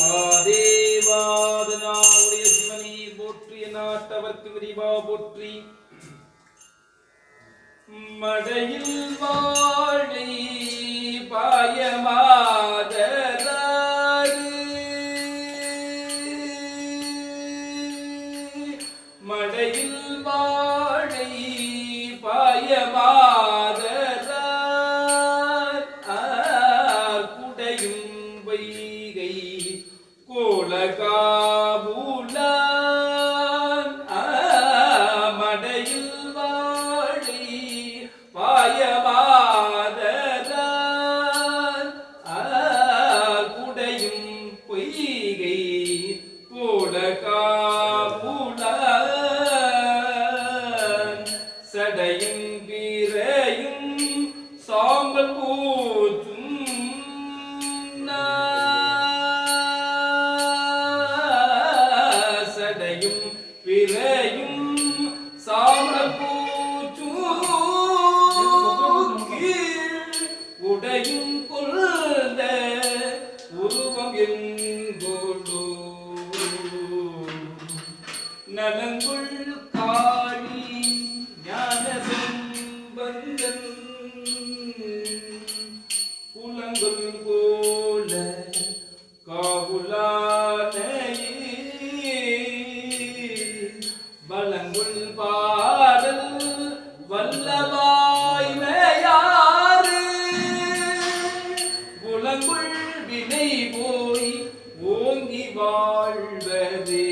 மாதேவாதனாவுடைய சிவனி போற்றி நாட்டவர்க்கு விரிவா போற்றி. மடையில் வாழை பாயம் சடையும் வீரையும் சாம்பல் போச்சும் சடையும் பிறையும் சாம்பல் பூச்சும் உடையும் கொள்த உருவம் எங்கோடோ நலங்குள் காவுலானையே பலங்குள் பாடல் வல்லவாய்மையாறு புலங்குள் வினை போய் ஓங்கி வாழ்வதே.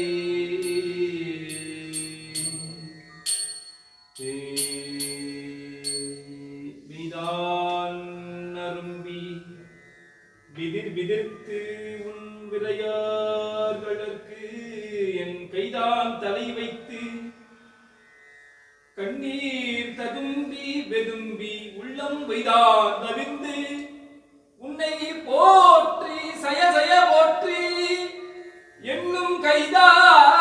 விதிர் விதிர்த்து உன் விரையார்களுக்கு என் கைதான் தலை வைத்து கண்ணீர் ததும்பி வெதும்பி உள்ளம் வைதான் தவிர்ந்து உன்னை போற்றி சய சய போற்றி என்னும் கைதான்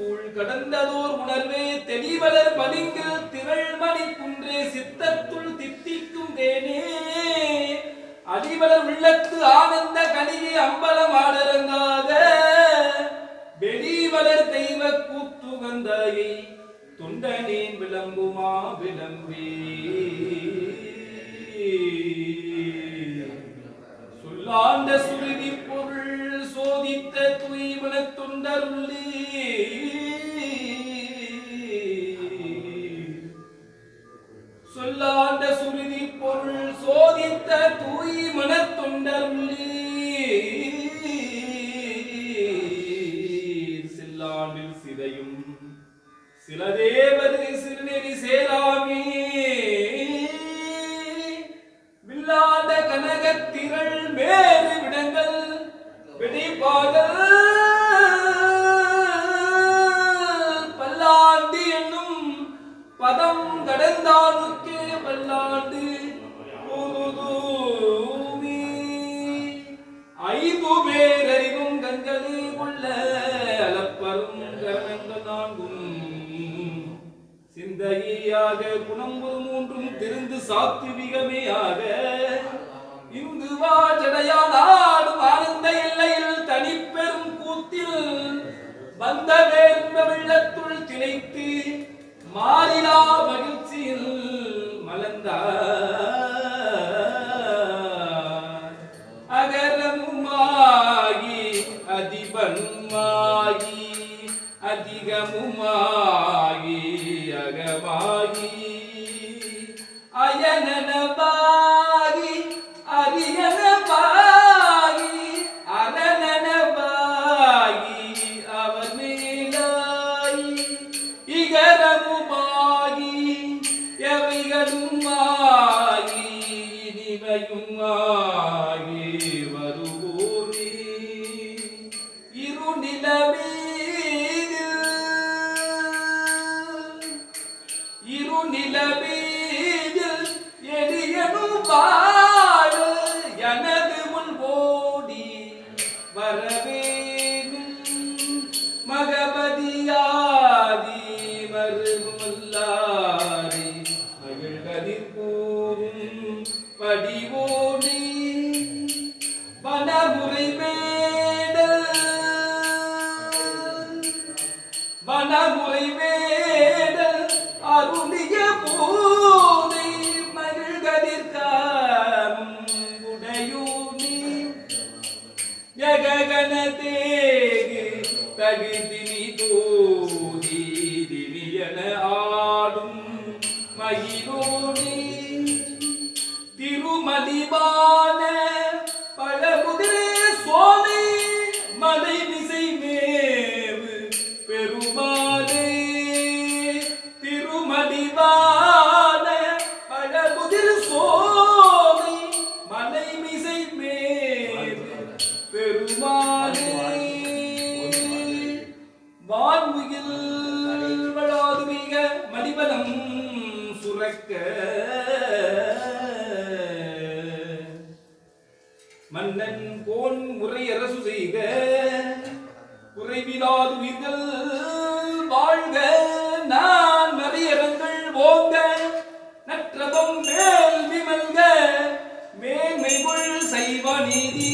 சூழ் கடந்ததோர் உணர்வே தெளிவலர் பளிங்கில் திரள்மணி குன்றே சித்தத்துள் தித்திக்கும் தேனே. அடிவலர் உள்ளத்து ஆனந்த கனியே அம்பலம் ஆடரங்காக வெளிவலர் தெய்வ கூத்துகந்தாயை தொண்டனேன் விளம்புமா விளம்பே சில தேவது சிறுநெறி சேராமி வில்லாத கனகத்திரள் மேறு விடங்கள் வெடிப்பாதல் சிந்தையாக குணம்பு ஒரு மூன்றும் திருந்து சாத்விகமேயாக. இங்கு வாஜடையால் ஆடும் ஆனந்த எல்லையில் தனிப்பெரும் கூத்தில் வந்த வேர்ந்த வெள்ளத்துள் திளைத்து மாறிலா மகிழ்ச்சியில் மலர்ந்தார். அகரமுமாகி அதிபனுமாகி அதிகமுமா जगमायी வடி ஓடி வனமுறை மேடல். வனமுறை மேடல் அருளிய போதை மருகதிர்காம் உடையூனி. ஜககன தேகு தகுதினி தோதி தினியன ஆடும் மகிழோனி. மதிவான திருமலிபான பழமுதிரே சோலை மலை மிசை மேவு பெருமாளே திருமலிபான பழமுதிர் சோலை மலை மிசை மேவு பெருமாளே வான்முகில் வளாது மிக மணிவலம் சுரக்க மன்னன் கோன் முறை அரசு செய்க குறைவிலாது உயிர்கள் வாழ்க நான் மறையரங்கள் போங்க நற்றபம் மேல் விமல்க மேன்மை கொள் செய்வ நீதி